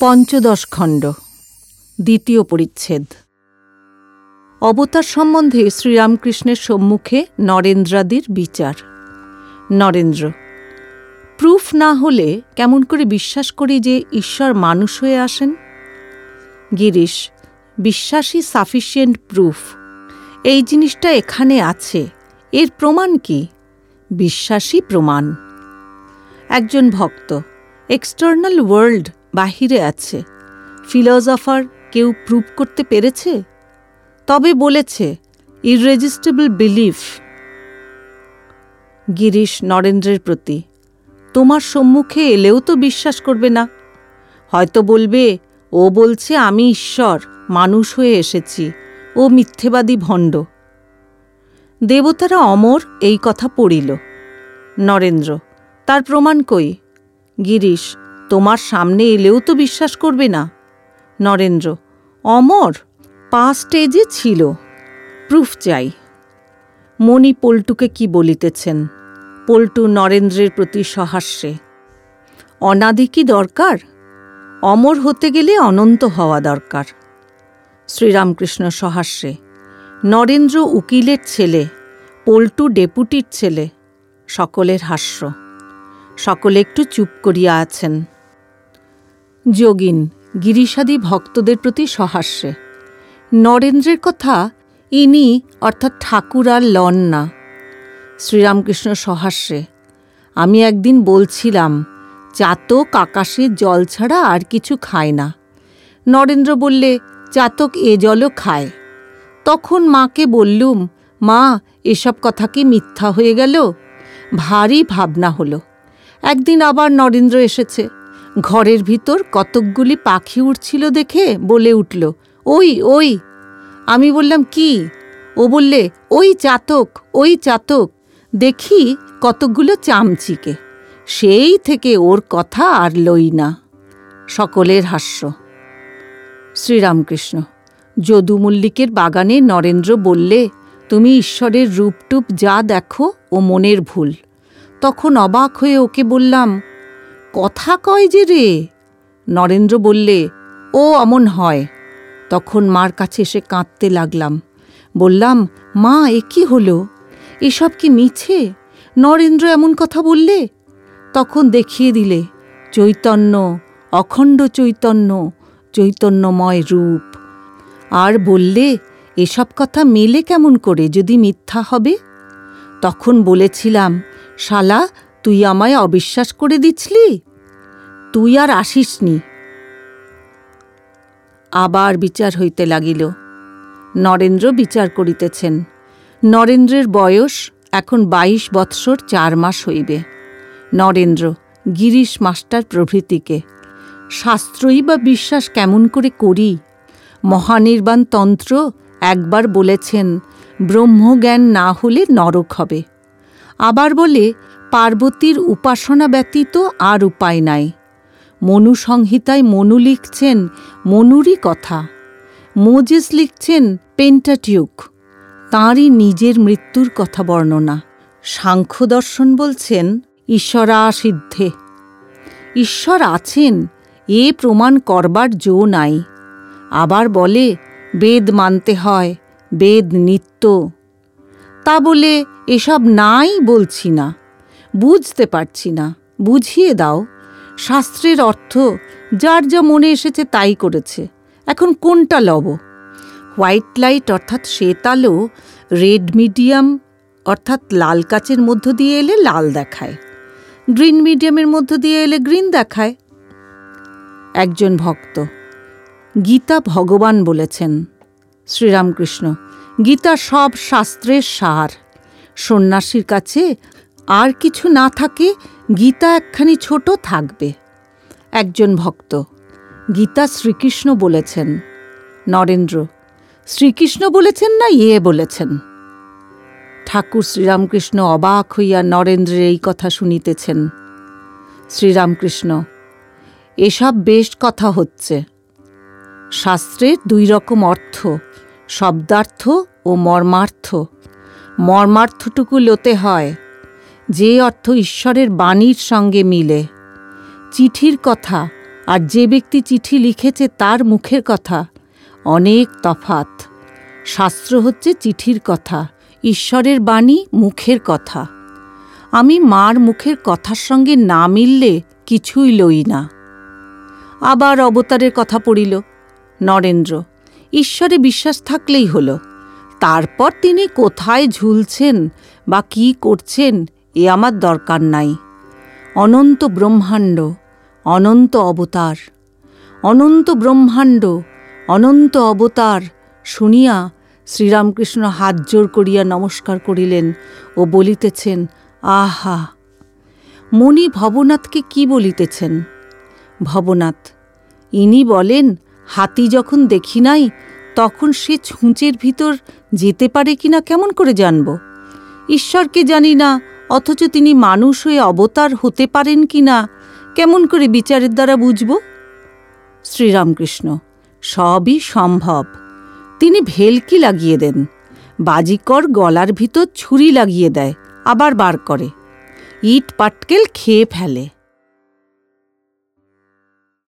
পঞ্চদশ খণ্ড, দ্বিতীয় পরিচ্ছেদ। অবতার সম্বন্ধে শ্রীরামকৃষ্ণের সম্মুখে নরেন্দ্রাদির বিচার। নরেন্দ্র, প্রুফ না হলে কেমন করে বিশ্বাস করি যে ঈশ্বর মানুষ হয়ে আসেন? গিরিশ, বিশ্বাসই সাফিসিয়েন্ট প্রুফ এই জিনিসটা এখানে আছে। এর প্রমাণ কি? বিশ্বাসই প্রমাণ। একজন ভক্ত এক্সটার্নাল ওয়ার্ল্ড বাহিরে আছে। ফিলসফার কেউ প্রুভ করতে পেরেছে? তবে বলেছে ইররেজিস্টেবল বিলিফ গিরিশ নরেন্দ্রের প্রতি। তোমার সম্মুখে এলেও তো বিশ্বাস করবে না। হয়তো বলবে, ও বলছে আমি ঈশ্বর, মানুষ হয়ে এসেছি, ও মিথ্যেবাদী ভণ্ড। দেবতারা অমর এই কথা পড়িল। নরেন্দ্র, তার প্রমাণ কই? গিরিশ তোমার সামনে এলেও তো বিশ্বাস করবে না। নরেন্দ্র, অমর পাঁচ স্টেজে ছিল প্রুফ চাই। মণি পল্টুকে কি বলিতেছেন? পল্টু নরেন্দ্রের প্রতি সহাস্যে। অনাদি কি দরকার? অমর হতে গেলে অনন্ত হওয়া দরকার। শ্রীরামকৃষ্ণ সহাস্যে। নরেন্দ্র উকিলের ছেলে, পল্টু ডেপুটির ছেলে, সকলের হাস্য। সকলে একটু চুপ করিয়া আছেন। যোগিন গিরিশাদি ভক্তদের প্রতি সহাস্যে। নরেন্দ্রের কথা ইনি অর্থাৎ ঠাকুর আর লন না। শ্রীরামকৃষ্ণ সহাস্যে, আমি একদিন বলছিলাম, চাতক আকাশে জল ছাড়া আর কিছু খায় না। নরেন্দ্র বললে, চাতক এ জলও খায়। তখন মাকে বললুম, মা, এসব কথা কি মিথ্যা হয়ে গেল? ভারী ভাবনা হলো। একদিন আবার নরেন্দ্র এসেছে। ঘরের ভিতর কতকগুলি পাখি উঠছিল দেখে বলে উঠল, ওই ওই। আমি বললাম, কি? ও বললে, ওই চাতক ওই চাতক, দেখি কতকগুলো চামচিকে। সেই থেকে ওর কথা আর লই না। সকলের হাস্য। শ্রীরামকৃষ্ণ, যদু মল্লিকের বাগানে নরেন্দ্র বললে, তুমি ঈশ্বরের রূপটুপ যা দেখো ও মনের ভুল। তখন অবাক হয়ে ওকে বললাম কথা কয় যে রে? নরেন্দ্র বললে, ও অমন হয়। তখন মার কাছে এসে কাঁদতে লাগলাম। বললাম, মা, এ কি হলো? এসব কি মিছে? নরেন্দ্র এমন কথা বললে? তখন দেখিয়ে দিলে, চৈতন্য, অখণ্ড চৈতন্য, চৈতন্যময় রূপ। আর বললে, এসব কথা মেলে কেমন করে? যদি মিথ্যা হবে? তখন বলেছিলাম, শালা তুই আমায় অবিশ্বাস করে দিচ্ছলি তুই আর আসিসনি। আবার বিচার হইতে লাগিল। নরেন্দ্র বিচার করিতেছেন। নরেন্দ্রের বয়স এখন বাইশ বৎসর চার মাস হইবে। নরেন্দ্র, গিরিশ মাস্টার প্রভৃতিকে, শাস্ত্রই বা বিশ্বাস কেমন করে করি? মহানির্বাণ তন্ত্র একবার বলেছেন, ব্রহ্মজ্ঞান না হলে নরক হবে। আবার বলে পার্বতীর উপাসনা ব্যতীত আর উপায় নাই। মনু সংহিতায় মনু লিখছেন মনুরই কথা। মোজেস লিখছেন পেন্টাটিউক। তাঁরই নিজের মৃত্যুর কথা বর্ণনা। সাংখ্য দর্শন বলছেন ঈশ্বরা সিদ্ধে ঈশ্বর আছেন, এ প্রমাণ করবার জো নাই। আবার বলে, বেদ মানতে হয়, বেদ নিত্য। তা বলে এসব নাই বলছি না। বুঝতে পারছি না। বুঝিয়ে দাও। শাস্ত্রের অর্থ, যার যা মনে এসেছে তাই করেছে। এখন কোনটা লব? হোয়াইট লাইট অর্থাৎ শ্বেত আলো, রেড মিডিয়াম অর্থাৎ লাল কাচের মধ্য দিয়ে এলে লাল দেখায়। গ্রিন মিডিয়ামের মধ্য দিয়ে এলে গ্রিন দেখায়। একজন ভক্ত, গীতা ভগবান বলেছেন, শ্রীরামকৃষ্ণ, গীতা সব শাস্ত্রের সার। সন্ন্যাসীর কাছে আর কিছু না থাকে, গীতা একখানি ছোট থাকবে। একজন ভক্ত, গীতা শ্রীকৃষ্ণ বলেছেন, নরেন্দ্র, শ্রীকৃষ্ণ বলেছেন না ইয়ে বলেছেন? ঠাকুর শ্রীরামকৃষ্ণ অবাক হইয়া নরেন্দ্রের এই কথা শুনিতেছেন। শ্রীরামকৃষ্ণ, এসব বেশ কথা হচ্ছে। শাস্ত্রের দুই রকম অর্থ, শব্দার্থ ও মর্মার্থ। মর্মার্থটুকু লোতে হয়। যে অর্থ ঈশ্বরের বাণীর সঙ্গে মিলে। চিঠির কথা আর যে ব্যক্তি চিঠি লিখেছে তার মুখের কথা, অনেক তফাত শাস্ত্র হচ্ছে চিঠির কথা, ঈশ্বরের বাণী মুখের কথা। আমি মার মুখের কথার সঙ্গে না মিললে কিছুই লই না। আবার অবতারের কথা পড়িল, নরেন্দ্র, ঈশ্বরে বিশ্বাস থাকলেই হলো। তারপর তিনি কোথায় ঝুলছেন বা কি করছেন এ আমার দরকার নাই। অনন্ত ব্রহ্মাণ্ড, অনন্ত অবতার, অনন্ত ব্রহ্মাণ্ড, অনন্ত অবতার শুনিয়া শ্রীরামকৃষ্ণ হাত জোর করিয়া নমস্কার করিলেন ও বলিতেছেন, আহা! মণি ভবনাথকে কি বলিতেছেন? ভবনাথ, ইনি বলেন, হাতি যখন দেখি নাই, তখন সে ছুঁচের ভিতর যেতে পারে কিনা কেমন করে জানব? ঈশ্বরকে জানি না অথচ তিনি মানুষ হয়ে অবতার হতে পারেন কি না? কেমন করে বিচারের দ্বারা বুঝব? শ্রীরামকৃষ্ণ, সবই সম্ভব। তিনি ভেলকি লাগিয়ে দেন। বাজিকর গলার ভিতর ছুরি লাগিয়ে দেয়। আবার বার করে। ইট পাটকেল খেয়ে ফেলে।